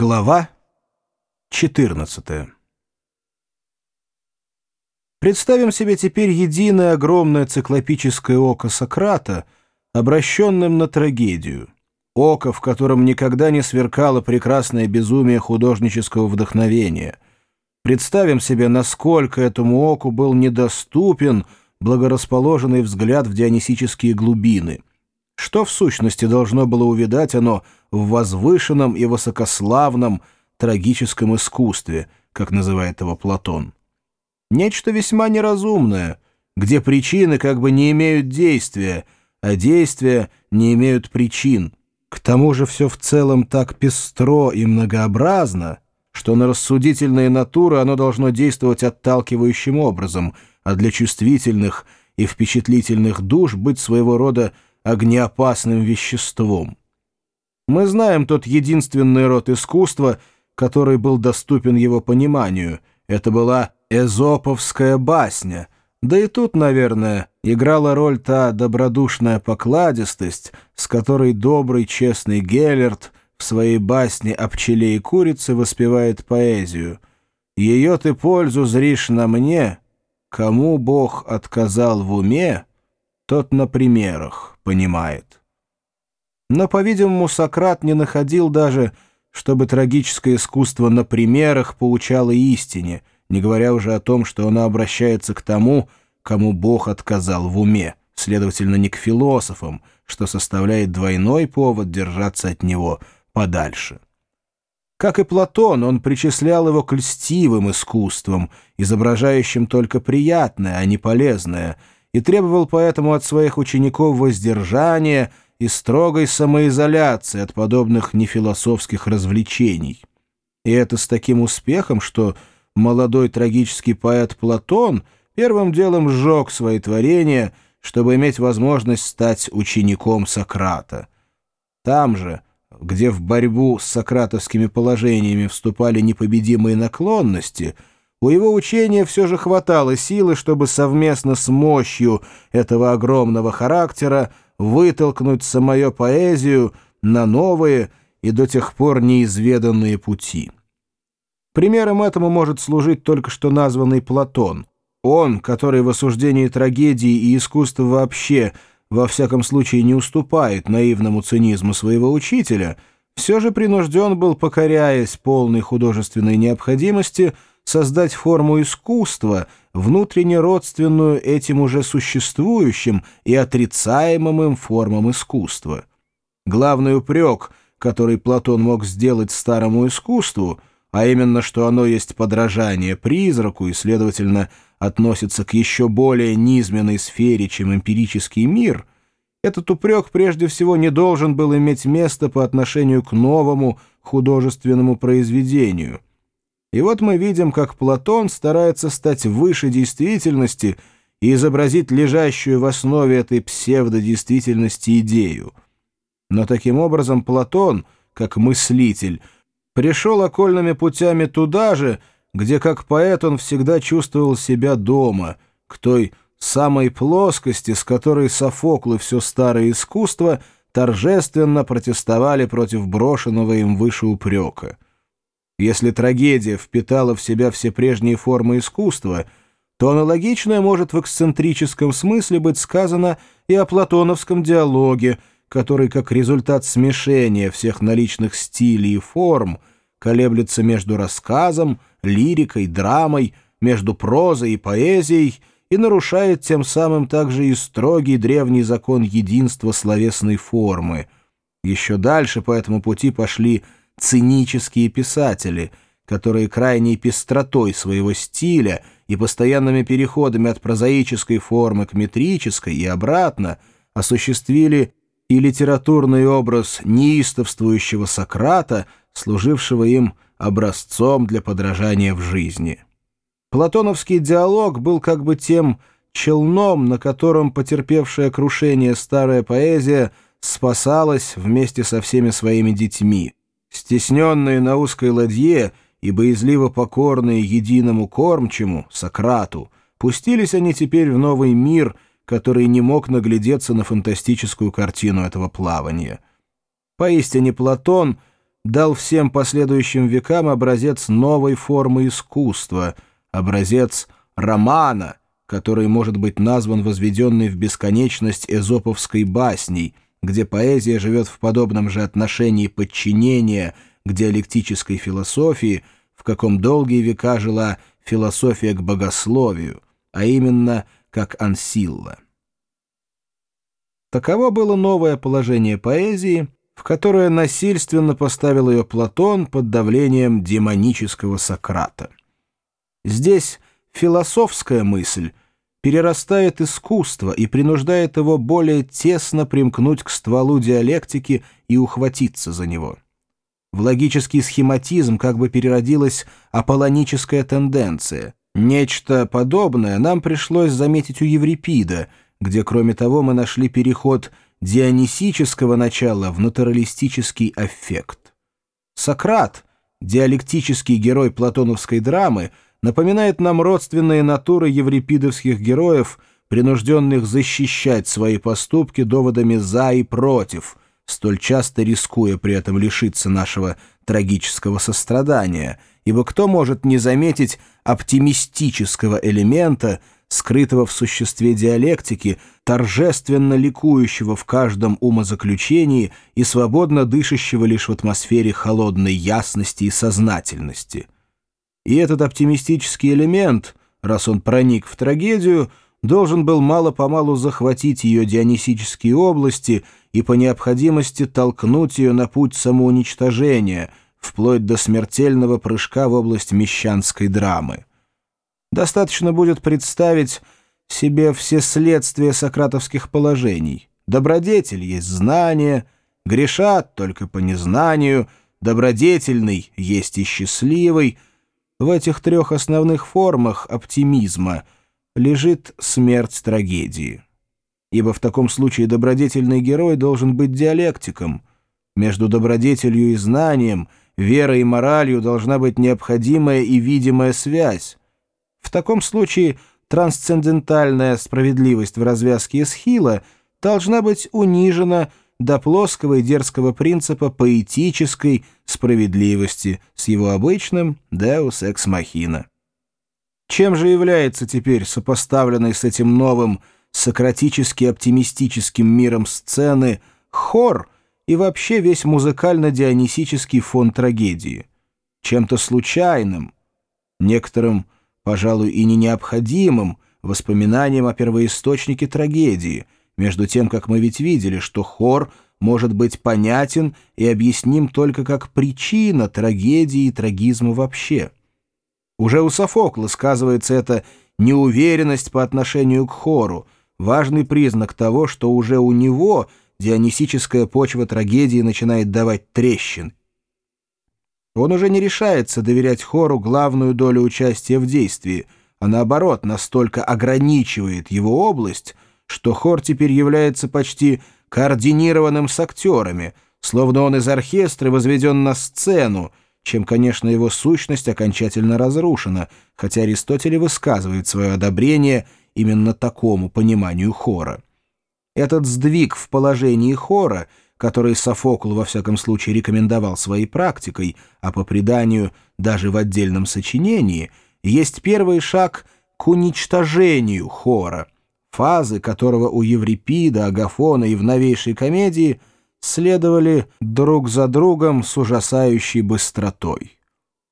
Глава 14 Представим себе теперь единое огромное циклопическое око Сократа, обращенным на трагедию. Око, в котором никогда не сверкало прекрасное безумие художнического вдохновения. Представим себе, насколько этому оку был недоступен благорасположенный взгляд в дионисические глубины. Что в сущности должно было увидать оно в возвышенном и высокославном, трагическом искусстве, как называет его Платон. Нечто весьма неразумное, где причины как бы не имеют действия, а действия не имеют причин. К тому же все в целом так пестро и многообразно, что на рассудительные натуры оно должно действовать отталкивающим образом, а для чувствительных и впечатлительных душ быть своего рода огнеопасным веществом. Мы знаем тот единственный род искусства — который был доступен его пониманию. Это была эзоповская басня. Да и тут, наверное, играла роль та добродушная покладистость, с которой добрый, честный Геллерт в своей басне о пчеле и курице воспевает поэзию. «Ее ты пользу зришь на мне, кому Бог отказал в уме, тот на примерах понимает». Но, по-видимому, Сократ не находил даже чтобы трагическое искусство на примерах поучало истине, не говоря уже о том, что оно обращается к тому, кому Бог отказал в уме, следовательно, не к философам, что составляет двойной повод держаться от него подальше. Как и Платон, он причислял его к льстивым искусствам, изображающим только приятное, а не полезное, и требовал поэтому от своих учеников воздержания – и строгой самоизоляции от подобных нефилософских развлечений. И это с таким успехом, что молодой трагический поэт Платон первым делом сжег свои творения, чтобы иметь возможность стать учеником Сократа. Там же, где в борьбу с сократовскими положениями вступали непобедимые наклонности, у его учения все же хватало силы, чтобы совместно с мощью этого огромного характера вытолкнуть самую поэзию на новые и до тех пор неизведанные пути. Примером этому может служить только что названный Платон. Он, который в осуждении трагедии и искусства вообще во всяком случае не уступает наивному цинизму своего учителя, все же принужден был, покоряясь полной художественной необходимости, создать форму искусства — внутренне родственную этим уже существующим и отрицаемым им формам искусства. Главный упрек, который Платон мог сделать старому искусству, а именно, что оно есть подражание призраку и, следовательно, относится к еще более низменной сфере, чем эмпирический мир, этот упрек прежде всего не должен был иметь место по отношению к новому художественному произведению – и вот мы видим, как Платон старается стать выше действительности и изобразить лежащую в основе этой псевдодействительности идею. Но таким образом Платон, как мыслитель, пришел окольными путями туда же, где как поэт он всегда чувствовал себя дома, к той самой плоскости, с которой Софокл и все старое искусство торжественно протестовали против брошенного им выше упрека. Если трагедия впитала в себя все прежние формы искусства, то аналогичное может в эксцентрическом смысле быть сказано и о платоновском диалоге, который как результат смешения всех наличных стилей и форм колеблется между рассказом, лирикой, драмой, между прозой и поэзией и нарушает тем самым также и строгий древний закон единства словесной формы. Еще дальше по этому пути пошли цинические писатели, которые крайней пестротой своего стиля и постоянными переходами от прозаической формы к метрической и обратно осуществили и литературный образ неистовствующего Сократа, служившего им образцом для подражания в жизни. Платоновский диалог был как бы тем челном, на котором потерпевшая крушение старая поэзия спасалась вместе со всеми своими детьми. Стесненные на узкой ладье и боязливо покорные единому кормчему, Сократу, пустились они теперь в новый мир, который не мог наглядеться на фантастическую картину этого плавания. Поистине Платон дал всем последующим векам образец новой формы искусства, образец романа, который может быть назван возведенной в бесконечность эзоповской басней, где поэзия живет в подобном же отношении подчинения к диалектической философии, в каком долгие века жила философия к богословию, а именно как Ансилла. Таково было новое положение поэзии, в которое насильственно поставил ее Платон под давлением демонического Сократа. Здесь философская мысль перерастает искусство и принуждает его более тесно примкнуть к стволу диалектики и ухватиться за него. В логический схематизм как бы переродилась аполлоническая тенденция. Нечто подобное нам пришлось заметить у Еврипида – где, кроме того, мы нашли переход дионисического начала в натуралистический аффект. Сократ, диалектический герой платоновской драмы, напоминает нам родственные натуры еврипидовских героев, принужденных защищать свои поступки доводами «за» и «против», столь часто рискуя при этом лишиться нашего трагического сострадания, ибо кто может не заметить оптимистического элемента – скрытого в существе диалектики, торжественно ликующего в каждом умозаключении и свободно дышащего лишь в атмосфере холодной ясности и сознательности. И этот оптимистический элемент, раз он проник в трагедию, должен был мало-помалу захватить ее дионисические области и по необходимости толкнуть ее на путь самоуничтожения, вплоть до смертельного прыжка в область мещанской драмы. Достаточно будет представить себе все следствия сократовских положений. Добродетель есть знание, грешат только по незнанию, добродетельный есть и счастливый. В этих трех основных формах оптимизма лежит смерть трагедии. Ибо в таком случае добродетельный герой должен быть диалектиком. Между добродетелью и знанием, верой и моралью должна быть необходимая и видимая связь. В таком случае трансцендентальная справедливость в развязке Эсхила должна быть унижена до плоского и дерзкого принципа поэтической справедливости с его обычным «deus ex machina». Чем же является теперь сопоставленный с этим новым сократически-оптимистическим миром сцены хор и вообще весь музыкально-дионисический фон трагедии? Чем-то случайным, некоторым пожалуй, и не необходимым воспоминанием о первоисточнике трагедии, между тем, как мы ведь видели, что хор может быть понятен и объясним только как причина трагедии и трагизма вообще. Уже у Софокла сказывается эта неуверенность по отношению к хору, важный признак того, что уже у него дионисическая почва трагедии начинает давать трещин, он уже не решается доверять хору главную долю участия в действии, а наоборот настолько ограничивает его область, что хор теперь является почти координированным с актерами, словно он из оркестра возведен на сцену, чем, конечно, его сущность окончательно разрушена, хотя Аристотель высказывает свое одобрение именно такому пониманию хора. Этот сдвиг в положении хора — который Софокл во всяком случае рекомендовал своей практикой, а по преданию даже в отдельном сочинении, есть первый шаг к уничтожению хора, фазы которого у Еврипида, Агафона и в новейшей комедии следовали друг за другом с ужасающей быстротой.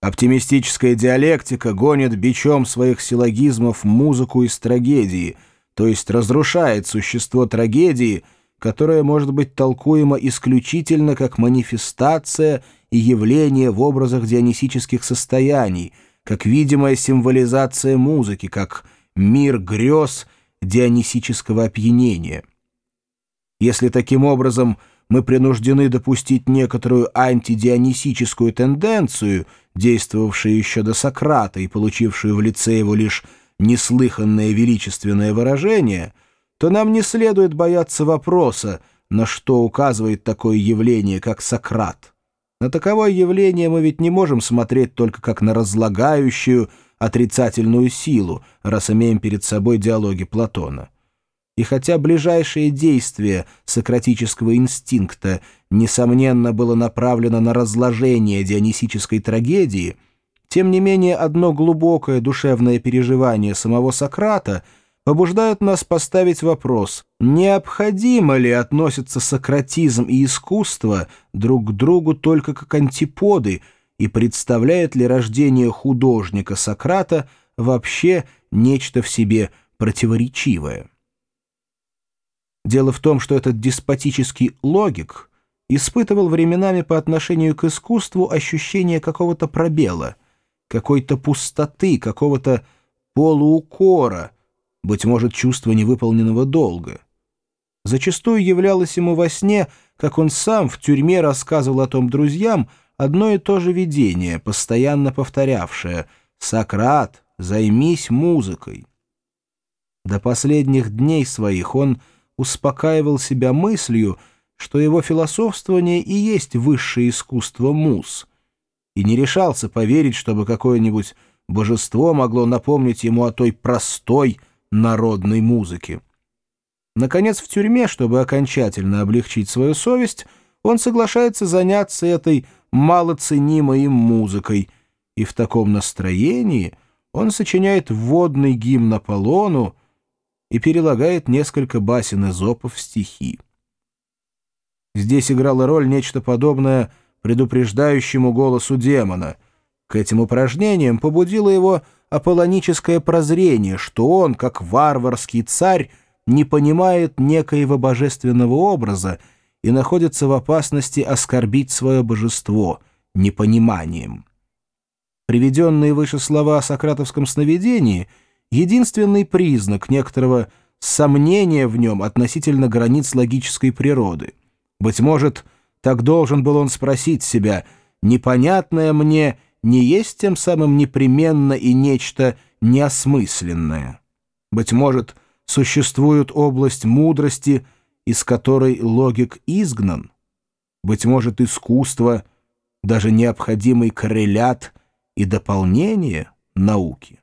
Оптимистическая диалектика гонит бичом своих силлогизмов музыку из трагедии, то есть разрушает существо трагедии — которое может быть толкуемо исключительно как манифестация и явление в образах дионисических состояний, как видимая символизация музыки, как мир грез дионисического опьянения. Если таким образом мы принуждены допустить некоторую антидионисическую тенденцию, действовавшую еще до Сократа и получившую в лице его лишь неслыханное величественное выражение — то нам не следует бояться вопроса, на что указывает такое явление, как Сократ. На таковое явление мы ведь не можем смотреть только как на разлагающую, отрицательную силу, раз имеем перед собой диалоги Платона. И хотя ближайшее действие сократического инстинкта, несомненно, было направлено на разложение дионисической трагедии, тем не менее одно глубокое душевное переживание самого Сократа побуждает нас поставить вопрос, необходимо ли относятся сократизм и искусство друг к другу только как антиподы, и представляет ли рождение художника Сократа вообще нечто в себе противоречивое. Дело в том, что этот деспотический логик испытывал временами по отношению к искусству ощущение какого-то пробела, какой-то пустоты, какого-то полуукора, быть может, чувство невыполненного долга. Зачастую являлось ему во сне, как он сам в тюрьме рассказывал о том друзьям, одно и то же видение, постоянно повторявшее «Сократ, займись музыкой». До последних дней своих он успокаивал себя мыслью, что его философствование и есть высшее искусство муз, и не решался поверить, чтобы какое-нибудь божество могло напомнить ему о той простой народной музыке. Наконец, в тюрьме, чтобы окончательно облегчить свою совесть, он соглашается заняться этой малоценимой им музыкой, и в таком настроении он сочиняет вводный гимн Аполлону, и перелагает несколько басен Эзопа в стихи. Здесь играло роль нечто подобное предупреждающему голосу демона. К этим упражнениям побудило его аполлоническое прозрение, что он, как варварский царь, не понимает некоего божественного образа и находится в опасности оскорбить свое божество непониманием. Приведенные выше слова о сократовском сновидении — единственный признак некоторого сомнения в нем относительно границ логической природы. Быть может, так должен был он спросить себя, непонятное мне не есть тем самым непременно и нечто неосмысленное. Быть может, существует область мудрости, из которой логик изгнан. Быть может, искусство, даже необходимый коррелят и дополнение науки.